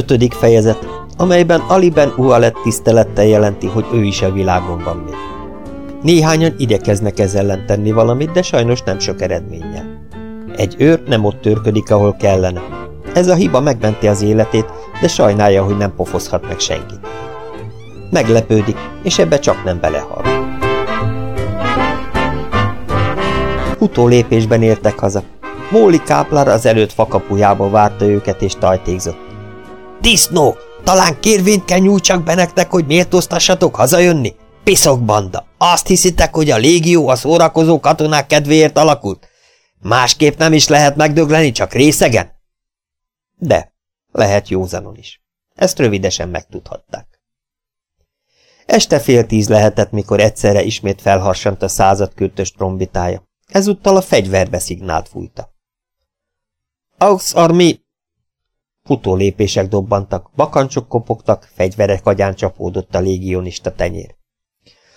Ötödik fejezet, amelyben Aliben Ualet tisztelettel jelenti, hogy ő is a világon van még. Néhányan igyekeznek ez ellen tenni valamit, de sajnos nem sok eredménnyel. Egy őr nem ott törködik, ahol kellene. Ez a hiba megmenti az életét, de sajnálja, hogy nem pofozhat meg senkit. Meglepődik, és ebbe csak nem belehal. Utólépésben értek haza. Móli káplár az előtt fakapujába várta őket és tajtékzott. Disznó! Talán kérvényt kell nyújtsak be nektek, hogy méltóztassatok hazajönni? Piszok banda! Azt hiszitek, hogy a légió a szórakozó katonák kedvéért alakult? Másképp nem is lehet megdögleni, csak részegen? De, lehet józanon is. Ezt rövidesen megtudhatták. Este fél tíz lehetett, mikor egyszerre ismét felharsant a század kürtös trombitája. Ezúttal a fegyverbe szignált fújta. Aux armi! Futó lépések dobbantak, bakancsok kopogtak, fegyverek agyán csapódott a légionista tenyér.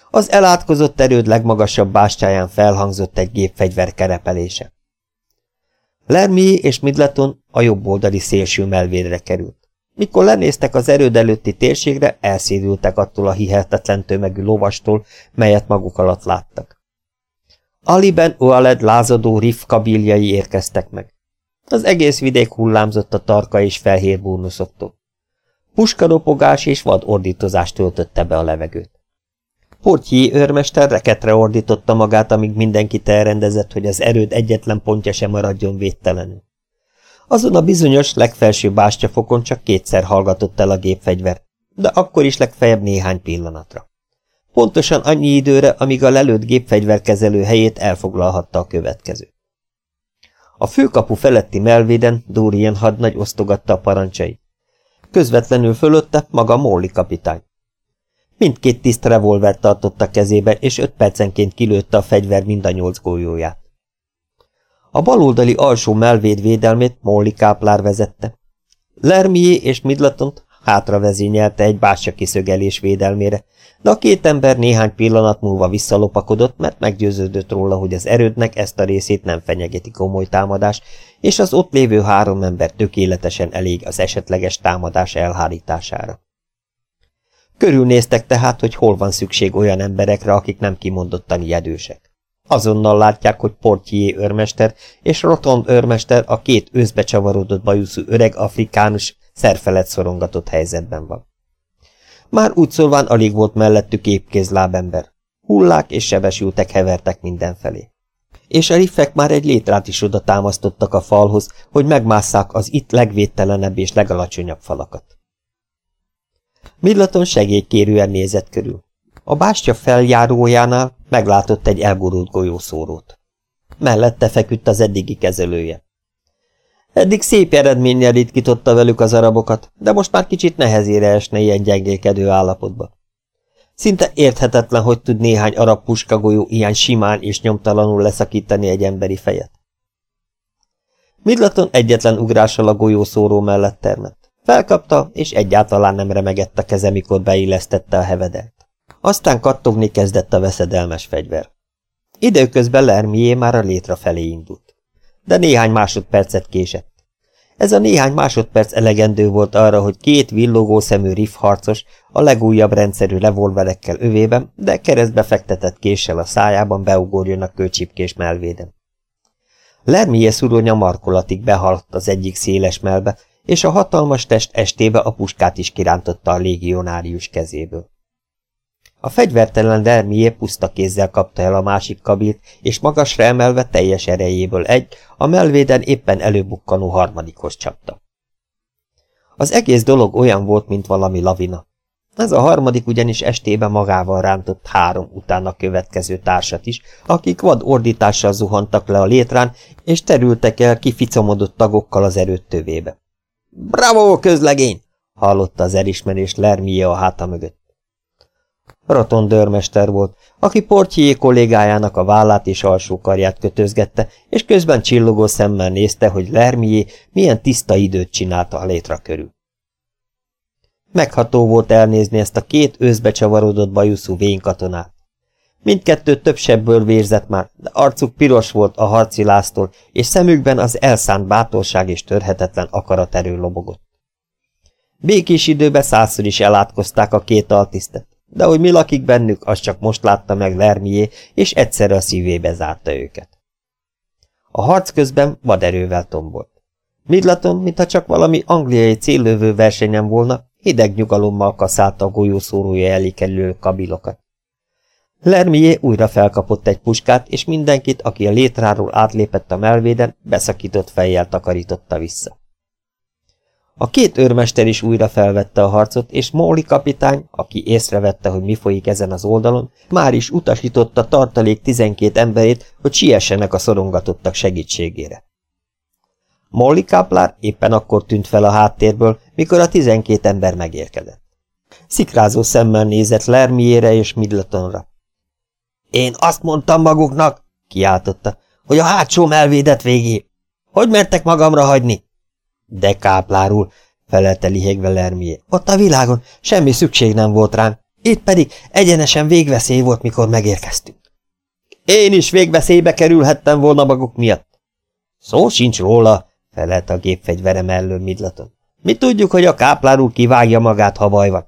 Az elátkozott erőd legmagasabb bástyáján felhangzott egy gépfegyver kerepelése. Lermi és Midleton a jobb oldali szélső melvédre került. Mikor lenéztek az erőd előtti térségre, elszédültek attól a hihetetlen tömegű lovastól, melyet maguk alatt láttak. Aliben Oaled lázadó riff kabiljai érkeztek meg. Az egész vidék hullámzott a tarka és felhér búnuszoktól. Puskaropogás és vad ordítozás töltötte be a levegőt. Portjé őrmester reketre ordította magát, amíg mindenkit elrendezett, hogy az erőd egyetlen pontja sem maradjon védtelenül. Azon a bizonyos legfelső bástyafokon csak kétszer hallgatott el a gépfegyver, de akkor is legfeljebb néhány pillanatra. Pontosan annyi időre, amíg a lelőtt gépfegyverkezelő helyét elfoglalhatta a következő. A főkapu feletti melvéden Dórien hadnagy osztogatta a parancsait. Közvetlenül fölötte maga Molly kapitány. Mindkét tiszt revolvert tartotta kezébe, és öt percenként kilőtte a fegyver mind a nyolc golyóját. A baloldali alsó melvéd védelmét Molly káplár vezette. Lermié és Midlatont hátra vezényelte egy bársa kiszögelés védelmére, de a két ember néhány pillanat múlva visszalopakodott, mert meggyőződött róla, hogy az erődnek ezt a részét nem fenyegeti komoly támadás, és az ott lévő három ember tökéletesen elég az esetleges támadás elhárítására. Körülnéztek tehát, hogy hol van szükség olyan emberekre, akik nem kimondottan ijedősek. Azonnal látják, hogy Portier őrmester és Rotond őrmester a két őszbe csavarodott bajuszú öreg afrikánus szerfelett szorongatott helyzetben van. Már úgy szólván alig volt mellettük épkézlábember. Hullák és sebesültek hevertek mindenfelé. És a riffek már egy létrát is oda támasztottak a falhoz, hogy megmásszák az itt legvédtelenebb és legalacsonyabb falakat. Middleton segélykérően nézett körül. A bástya feljárójánál meglátott egy elgurult golyószórót. Mellette feküdt az eddigi kezelője. Eddig szép eredménnyel ritkította velük az arabokat, de most már kicsit nehezére esne ilyen gyengélkedő állapotba. Szinte érthetetlen, hogy tud néhány arab puskagolyó ilyen simán és nyomtalanul leszakítani egy emberi fejet. Midlaton egyetlen ugrással a golyószóró mellett termett. Felkapta, és egyáltalán nem remegett a keze, mikor beillesztette a hevedelt. Aztán kattogni kezdett a veszedelmes fegyver. Időközben Lermié már a létre felé indult. De néhány másodpercet késett. Ez a néhány másodperc elegendő volt arra, hogy két villogó szemű riff harcos a legújabb rendszerű revolverekkel övében, de keresztbe fektetett késsel a szájában beugorjon a kőcsipkés melvéden. Lermie szuronya markolatig behaladt az egyik széles melbe, és a hatalmas test estébe a puskát is kirántotta a légionárius kezéből. A fegyvertelen Dermié puszta kézzel kapta el a másik kabilt, és magasra emelve teljes erejéből egy, a melvéden éppen előbukkanó harmadikhoz csapta. Az egész dolog olyan volt, mint valami lavina. Ez a harmadik ugyanis estében magával rántott három utána következő társat is, akik vad ordítással zuhantak le a létrán, és terültek el kificomodott tagokkal az erőt tövébe. – Bravo, közlegény! – hallotta az elismerés Lermie a háta mögött. Raton dörmester volt, aki portjé kollégájának a vállát és alsó karját kötözgette, és közben csillogó szemmel nézte, hogy Lermié milyen tiszta időt csinálta a létra körül. Megható volt elnézni ezt a két őszbe csavarodott bajuszú vénykatonát. Mindkettő több sebből vérzett már, de arcuk piros volt a harci láztól, és szemükben az elszánt bátorság és törhetetlen akaraterő lobogott. Békés időben százszor is elátkozták a két altisztet, de hogy mi lakik bennük, az csak most látta meg Lermié, és egyszerre a szívébe zárta őket. A harc közben vaderővel tombolt. Midlaton, mintha csak valami angliai céllövő versenyen volna, hideg nyugalommal kaszálta a golyószórója elé kerülő kabilokat. Lermié újra felkapott egy puskát, és mindenkit, aki a létráról átlépett a melvéden, beszakított fejjel takarította vissza. A két őrmester is újra felvette a harcot, és Móli kapitány, aki észrevette, hogy mi folyik ezen az oldalon, már is utasította tartalék tizenkét emberét, hogy siessenek a szorongatottak segítségére. Molly Kaplar éppen akkor tűnt fel a háttérből, mikor a tizenkét ember megérkezett. Szikrázó szemmel nézett Lermiére és Midletonra. Én azt mondtam maguknak, kiáltotta, hogy a hátsó melvédet végé. Hogy mertek magamra hagyni? De káplárul, felelte lihegve Lermié. Ott a világon semmi szükség nem volt ránk, itt pedig egyenesen végveszély volt, mikor megérkeztünk. Én is végveszélybe kerülhettem volna maguk miatt. Szó sincs róla, felelte a gépfegyvere mellől Midlaton. Mi tudjuk, hogy a káplárul kivágja magát, ha baj van.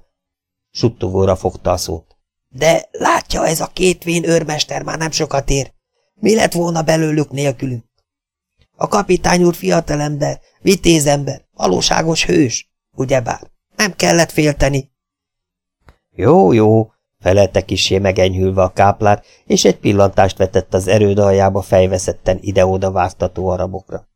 Suttogóra fogta a szót. De látja, ez a két vén őrmester már nem sokat ér. Mi lett volna belőlük nélkülünk? A kapitány úr fiatalember, vitézember, valóságos hős, ugyebár. Nem kellett félteni. Jó, jó, felelte kisé megenyhülve a káplár, és egy pillantást vetett az erőd aljába fejveszetten ide-oda vágtató arabokra.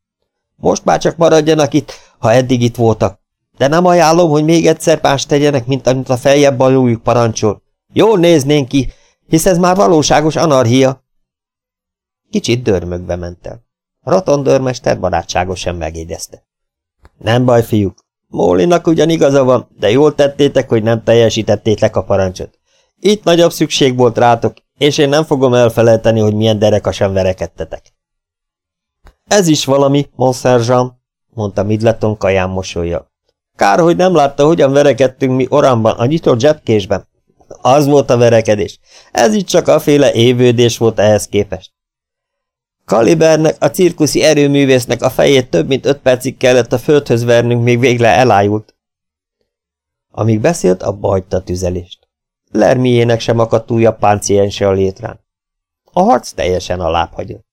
Most már csak maradjanak itt, ha eddig itt voltak, de nem ajánlom, hogy még egyszer más tegyenek, mint amit a feljebb balújuk parancsol. Jól néznénk ki, hisz ez már valóságos anarchia. Kicsit dörmögbe ment el. Rotondörmester barátságosan megégyezte. Nem baj, fiúk. Mólinak ugyan igaza van, de jól tettétek, hogy nem teljesítettétek a parancsot. Itt nagyobb szükség volt rátok, és én nem fogom elfelejteni, hogy milyen derekasan verekedtetek. Ez is valami, Monsieur Jean, mondta Midleton kaján mosolya. Kár, hogy nem látta, hogyan verekedtünk mi Oramban, a nyitott zsebkésben. Az volt a verekedés. Ez itt csak a féle évődés volt ehhez képest. Kalibernek, a cirkuszi erőművésznek a fejét több mint öt percig kellett a földhöz vernünk, még végre elájult. Amíg beszélt, a tüzelést. Lermiének sem akadt újabb pánciense a létrán. A harc teljesen alább hagyott.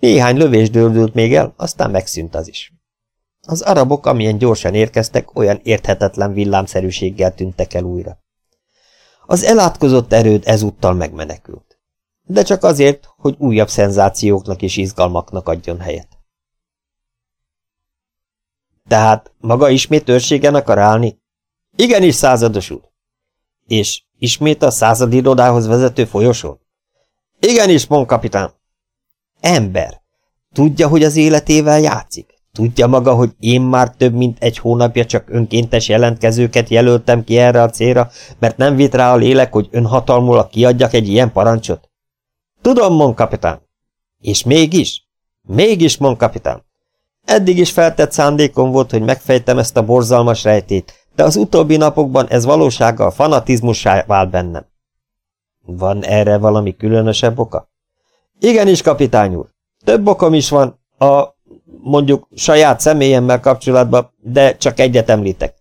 Néhány lövés dőldült még el, aztán megszűnt az is. Az arabok, amilyen gyorsan érkeztek, olyan érthetetlen villámszerűséggel tűntek el újra. Az elátkozott erőd ezúttal megmenekült. De csak azért, hogy újabb szenzációknak és izgalmaknak adjon helyet. Tehát maga ismét őrségen akar állni? Igenis, százados úr. És ismét a századirodához vezető folyosón? Igenis, kapitán. Ember. Tudja, hogy az életével játszik? Tudja maga, hogy én már több mint egy hónapja csak önkéntes jelentkezőket jelöltem ki erre a célra, mert nem vitt rá a lélek, hogy önhatalmulag kiadjak egy ilyen parancsot? Tudom, mon kapitán. És mégis? Mégis, mon kapitán. Eddig is feltett szándékom volt, hogy megfejtem ezt a borzalmas rejtét, de az utóbbi napokban ez valósággal fanatizmussá vált bennem. Van erre valami különösebb oka? Igenis, kapitány úr. Több okom is van, a mondjuk saját személyemmel kapcsolatban, de csak egyet említek.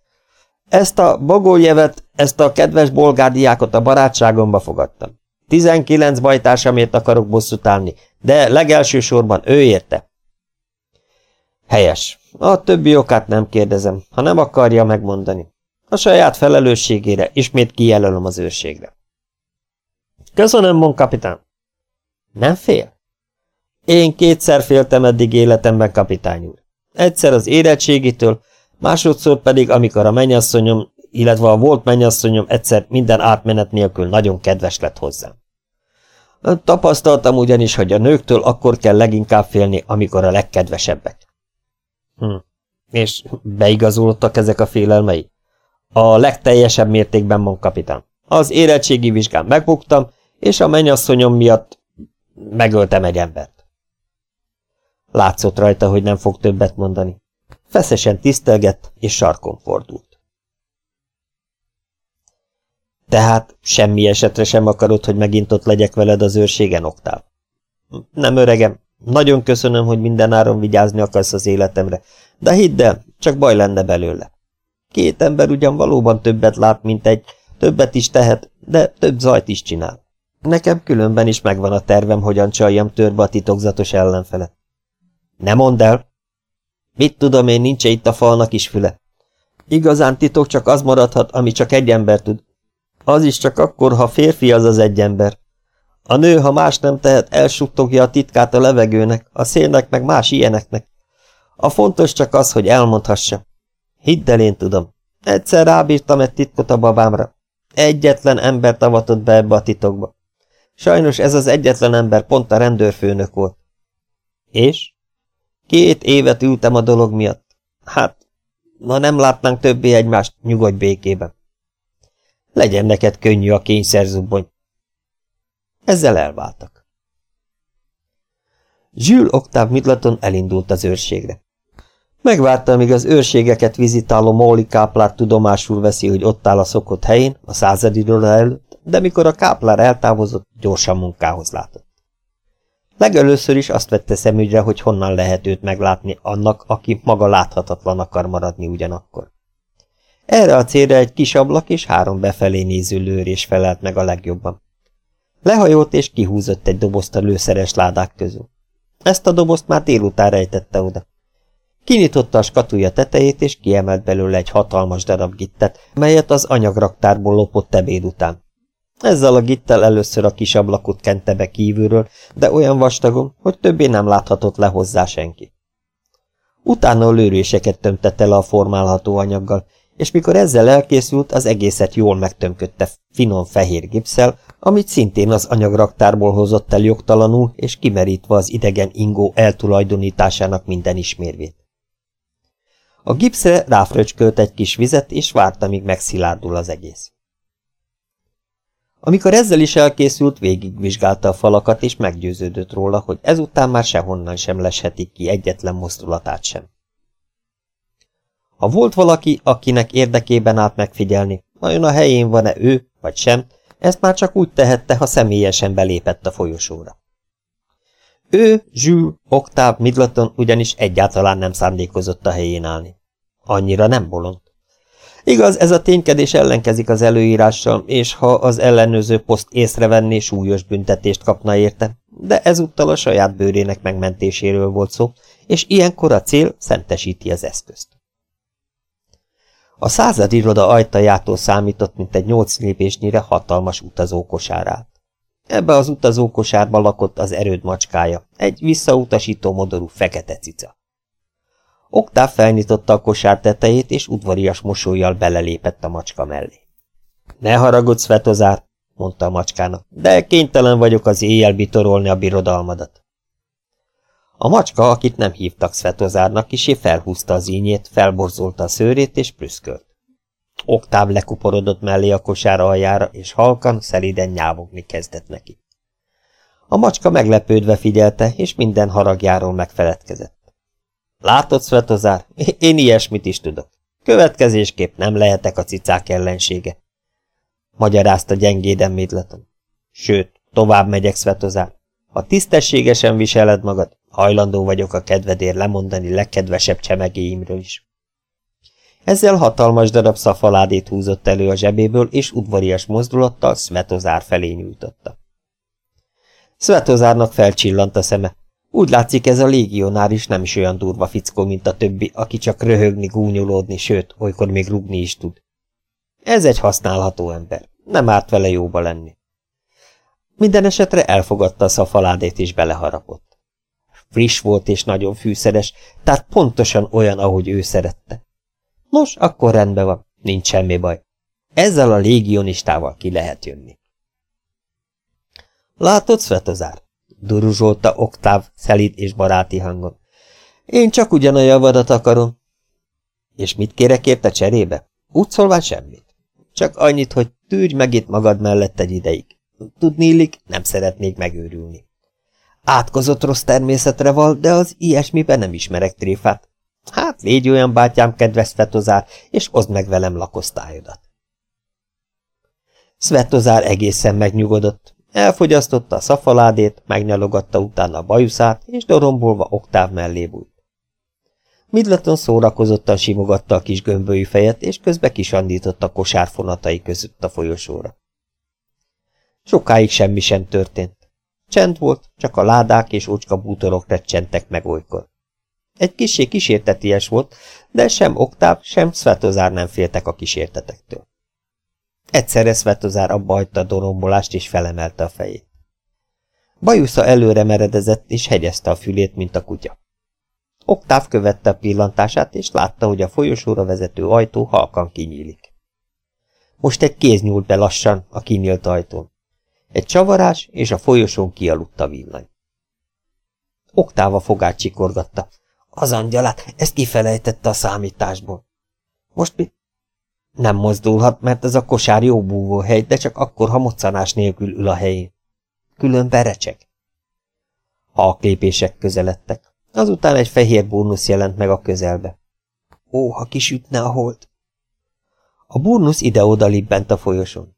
Ezt a Bogoljevet, ezt a kedves bolgárdiákot a barátságomba fogadtam. Tizenkilenc bajtársamért akarok bosszút állni, de legelső sorban ő érte. Helyes. A többi okát nem kérdezem, ha nem akarja megmondani. A saját felelősségére ismét kijelölöm az őrségre. Köszönöm, mon kapitán. Nem fél? Én kétszer féltem eddig életemben, kapitány úr. Egyszer az érettségitől, másodszor pedig, amikor a mennyasszonyom, illetve a volt mennyasszonyom egyszer minden átmenet nélkül nagyon kedves lett hozzám. Tapasztaltam ugyanis, hogy a nőktől akkor kell leginkább félni, amikor a legkedvesebbek. Hm. És beigazolódtak ezek a félelmei? A legteljesebb mértékben, mond kapitán. Az érettségi vizsgán megbuktam, és a mennyasszonyom miatt megöltem egy embert. Látszott rajta, hogy nem fog többet mondani. Feszesen tisztelgett, és sarkon fordult. Tehát semmi esetre sem akarod, hogy megint ott legyek veled az őrségen, Oktáv? Nem öregem, nagyon köszönöm, hogy mindenáron vigyázni akarsz az életemre, de hidd el, csak baj lenne belőle. Két ember ugyan valóban többet lát, mint egy, többet is tehet, de több zajt is csinál. Nekem különben is megvan a tervem, hogyan csaljam törbe a titokzatos ellenfele. Ne mondd el! Mit tudom én, nincs -e itt a falnak is füle? Igazán titok csak az maradhat, ami csak egy ember tud. Az is csak akkor, ha férfi az az egy ember. A nő, ha más nem tehet, elsuttogja a titkát a levegőnek, a szélnek meg más ilyeneknek. A fontos csak az, hogy elmondhassa. Hidd el, én tudom. Egyszer rábírtam egy titkot a babámra. Egyetlen ember avatott be ebbe a titokba. Sajnos ez az egyetlen ember pont a rendőrfőnök volt. És? Két évet ültem a dolog miatt. Hát, na nem látnánk többé egymást, nyugodj békében. Legyen neked könnyű a kényszerzubbony. Ezzel elváltak. Jules Octave Midlaton elindult az őrségre. Megvárta, amíg az őrségeket vizitáló Móli káplár tudomásul veszi, hogy ott áll a szokott helyén, a századi előtt, de mikor a káplár eltávozott, gyorsan munkához látott. Legelőször is azt vette szemügyre, hogy honnan lehet őt meglátni annak, aki maga láthatatlan akar maradni ugyanakkor. Erre a célra egy kis ablak és három befelé néző lőrés felelt meg a legjobban. Lehajolt és kihúzott egy dobozt a lőszeres ládák közül. Ezt a dobozt már délután rejtette oda. Kinyitotta a skatuja tetejét, és kiemelt belőle egy hatalmas darab gittet, melyet az anyagraktárból lopott ebéd után. Ezzel a gittel először a kis ablakot kente be kívülről, de olyan vastagon, hogy többé nem láthatott le hozzá senki. Utána a lőréseket tömtette le a formálható anyaggal, és mikor ezzel elkészült, az egészet jól megtömködte finom fehér gipszel, amit szintén az anyagraktárból hozott el jogtalanul, és kimerítve az idegen ingó eltulajdonításának minden ismérvét. A gipszre ráfröcskölt egy kis vizet, és várta, míg megszilárdul az egész. Amikor ezzel is elkészült, végigvizsgálta a falakat, és meggyőződött róla, hogy ezután már sehonnan sem leshetik ki egyetlen mozdulatát sem. Ha volt valaki, akinek érdekében állt megfigyelni, vajon a helyén van-e ő, vagy sem, ezt már csak úgy tehette, ha személyesen belépett a folyosóra. Ő, Jules, Octave Midleton ugyanis egyáltalán nem szándékozott a helyén állni. Annyira nem bolond. Igaz, ez a ténykedés ellenkezik az előírással, és ha az ellenőző poszt észrevenné, súlyos büntetést kapna érte, de ezúttal a saját bőrének megmentéséről volt szó, és ilyenkor a cél szentesíti az eszközt. A századiroda ajtajától számított, mint egy nyolc lépésnyire hatalmas utazókosár Ebbe az utazókosárba lakott az erőd macskája, egy visszautasító modorú fekete cica. Oktáv felnyitotta a kosár tetejét, és udvarias mosolyjal belelépett a macska mellé. Ne haragudj, Svetozár, mondta a macskának, de kénytelen vagyok az éjjel bitorolni a birodalmadat. A macska, akit nem hívtak Svetozárnak, kisé felhúzta az ínyét, felborzolta a szőrét és prüszkölt. Oktáv lekuporodott mellé a kosár aljára, és halkan, szeliden nyávogni kezdett neki. A macska meglepődve figyelte, és minden haragjáról megfeledkezett. Látod, Svetozár, én ilyesmit is tudok. Következésképp nem lehetek a cicák ellensége. Magyarázta gyengéden Midleton. Sőt, tovább megyek, Svetozár. Ha tisztességesen viseled magad, hajlandó vagyok a kedvedért lemondani legkedvesebb csemegéimről is. Ezzel hatalmas darab szafaládét húzott elő a zsebéből, és udvarias mozdulattal Svetozár felé nyújtotta. Svetozárnak felcsillant a szeme. Úgy látszik, ez a légionár is nem is olyan durva fickó, mint a többi, aki csak röhögni, gúnyolódni, sőt, olykor még rugni is tud. Ez egy használható ember. Nem árt vele jóba lenni. Minden esetre elfogadta a szafaládét és beleharapott. Friss volt és nagyon fűszeres, tehát pontosan olyan, ahogy ő szerette. Nos, akkor rendben van, nincs semmi baj. Ezzel a légionistával ki lehet jönni. Látod, Svetozár? duruzsolta Oktáv szelíd és baráti hangon. Én csak ugyan a javadat akarom. És mit kérek érte cserébe? Úgy szólván semmit. Csak annyit, hogy tűrj meg itt magad mellett egy ideig. Tudni illik, nem szeretnék megőrülni. Átkozott rossz természetre val, de az ilyesmiben nem ismerek tréfát. Hát légy olyan, bátyám, kedves fetozár, és oszd meg velem lakosztályodat. Svetozár egészen megnyugodott. Elfogyasztotta a szafaládét, megnyalogatta utána a bajuszát, és dorombolva oktáv mellé bújt. Midleton szórakozottan simogatta a kis gömbölyű fejet, és közbe kisandított a kosárfonatai között a folyosóra. Sokáig semmi sem történt. Csend volt, csak a ládák és ócska bútorok recsentek meg olykor. Egy kisé kísérteties volt, de sem Oktáv, sem Svetozár nem féltek a kísértetektől. Egyszerre Svetozár abba hagyta a dorombolást, és felemelte a fejét. Bajusza előre meredezett, és hegyezte a fülét, mint a kutya. Oktáv követte a pillantását, és látta, hogy a folyosóra vezető ajtó halkan kinyílik. Most egy kéz nyúlt be lassan a kinyílt ajtón. Egy csavarás, és a folyosón kialudt a villany. Oktáva fogát csikorgatta. Az angyalát, ezt kifelejtette a számításból. Most mi? Nem mozdulhat, mert ez a kosár jó búvóhely, de csak akkor, ha moccanás nélkül ül a helyén. Különben recseg. a lépések közeledtek. Azután egy fehér bónusz jelent meg a közelbe. Ó, ha kisütne a hold! A bónusz ide-oda libbent a folyosón.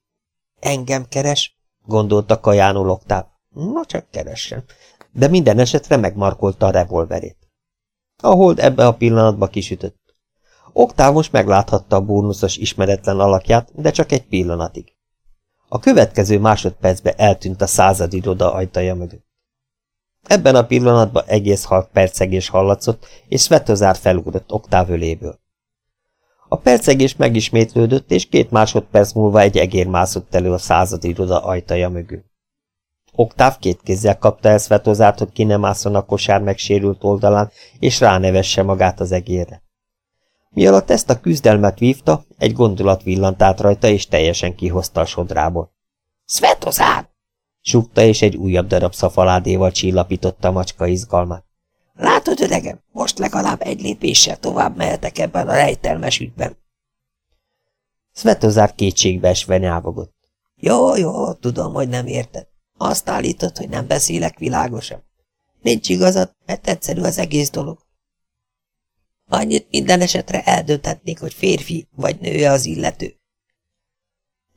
Engem keres? Gondolta kajánul oktáv. Na csak keressen. De minden esetre megmarkolta a revolverét. A hold ebbe a pillanatba kisütött. Oktáv megláthatta a bónuszos ismeretlen alakját, de csak egy pillanatig. A következő másodpercbe eltűnt a század iroda ajtaja mögött. Ebben a pillanatban egész halk percegés hallatszott, és Svetozár felugrott Oktáv öléből. A percegés megismétlődött, és két másodperc múlva egy egér mászott elő a század iroda ajtaja mögül. Oktáv két kézzel kapta el Svetozárt, hogy ki nem mászon a kosár megsérült oldalán, és ránevesse magát az egérre. Mi alatt ezt a küzdelmet vívta, egy gondolat villant át rajta, és teljesen kihozta a sodrából. – Svetozár! – súgta, és egy újabb darab szafaládéval csillapította a macska izgalmát. – Látod, öregem, most legalább egy lépéssel tovább mehetek ebben a rejtelmes ügyben. Svetozár kétségbe esve nyávogott. – Jó, jó, tudom, hogy nem érted. Azt állítod, hogy nem beszélek világosan. Nincs igazad, mert egyszerű az egész dolog. Annyit minden esetre eldönthetnék, hogy férfi vagy nő az illető.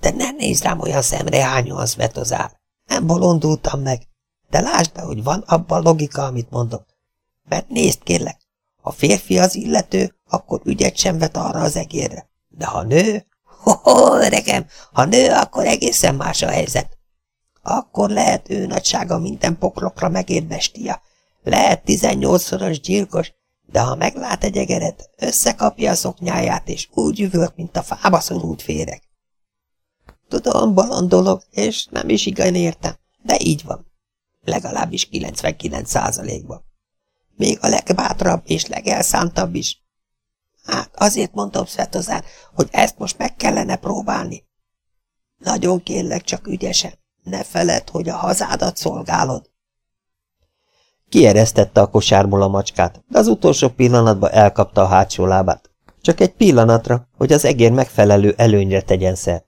De nem nézd rám olyan szemrehányóan, Svetozár. Nem bolondultam meg. De lásd be, hogy van abban logika, amit mondok. Mert nézd, kérlek, ha férfi az illető, akkor ügyet sem vet arra az egérre. De ha nő, ho-ho, öregem, ha nő, akkor egészen más a helyzet. Akkor lehet ő nagysága minden poklokra megér bestia. Lehet tizennyolcszoros gyilkos, de ha meglát egy egeret, összekapja a szoknyáját, és úgy üvölt, mint a fába szorult féreg. Tudom, balon dolog, és nem is igen értem, de így van. Legalábbis 99 százalékban. Még a legbátrabb és legelszántabb is. Hát azért mondtam Svetozár, hogy ezt most meg kellene próbálni. Nagyon kérlek, csak ügyesen. Ne feled, hogy a hazádat szolgálod. Kieresztette a kosárból a macskát, de az utolsó pillanatban elkapta a hátsó lábát. Csak egy pillanatra, hogy az egér megfelelő előnyre tegyen szert.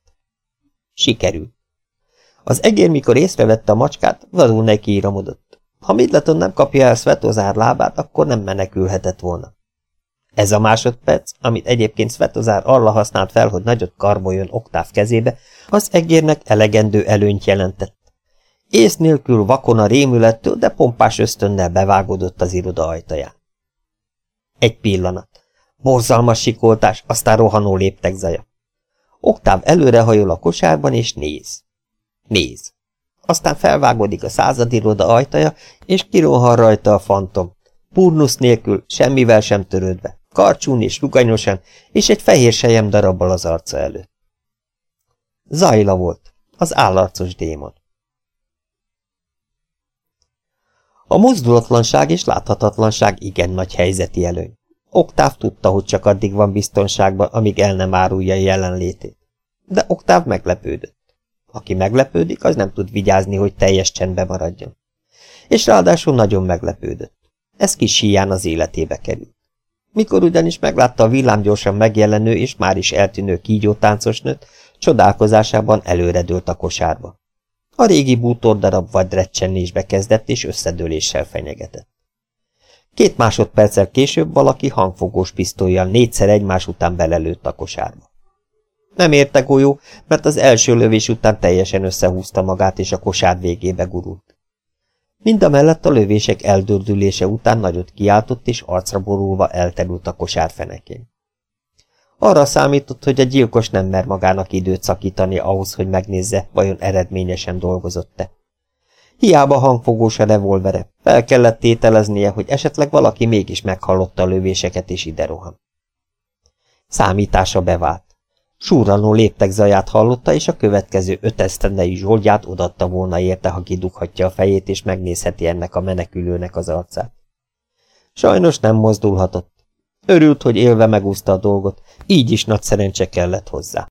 Sikerült. Az egér, mikor észrevette a macskát, vadul neki íramodott. Ha Midleton nem kapja el Svetozár lábát, akkor nem menekülhetett volna. Ez a másodperc, amit egyébként Svetozár arra használt fel, hogy nagyot karboljon Oktáv kezébe, az egérnek elegendő előnyt jelentett. Ész nélkül vakona rémülettől, de pompás ösztönnel bevágódott az iroda ajtaján. Egy pillanat. Borzalmas sikoltás, aztán rohanó léptek zaja. Oktáv előrehajol a kosárban, és néz. Néz. Aztán felvágódik a századiroda ajtaja, és kirohan rajta a fantom. Purnusz nélkül, semmivel sem törődve, karcsún és ruganyosan, és egy fehér sejem darabbal az arca előtt. Zajla volt, az állarcos démon. A mozdulatlanság és láthatatlanság igen nagy helyzeti előny. Oktáv tudta, hogy csak addig van biztonságban, amíg el nem árulja jelenlétét. De Oktáv meglepődött. Aki meglepődik, az nem tud vigyázni, hogy teljes csendbe maradjon. És ráadásul nagyon meglepődött. Ez kis híján az életébe került. Mikor ugyanis meglátta a villámgyorsan megjelenő és már is eltűnő kígyótáncosnőt, csodálkozásában előredőlt a kosárba. A régi bútordarab vagy recsenésbe kezdett és összedőléssel fenyegetett. Két másodperccel később valaki hangfogós pisztolyjal négyszer egymás után belelőtt a kosárba. Nem érte golyó, mert az első lövés után teljesen összehúzta magát, és a kosár végébe gurult. Mindamellett a lövések eldördülése után nagyot kiáltott, és arcra borulva elterült a kosár fenekén. Arra számított, hogy a gyilkos nem mer magának időt szakítani ahhoz, hogy megnézze, vajon eredményesen dolgozott-e. Hiába hangfogós a revolvere, fel kellett tételeznie, hogy esetleg valaki mégis meghallotta a lövéseket és ide rohan. Számítása bevált. Súranó léptek zaját hallotta, és a következő öt esztendei zsoldját odatta volna érte, ha kidughatja a fejét, és megnézheti ennek a menekülőnek az arcát. Sajnos nem mozdulhatott. Örült, hogy élve megúszta a dolgot, így is nagy szerencse kellett hozzá.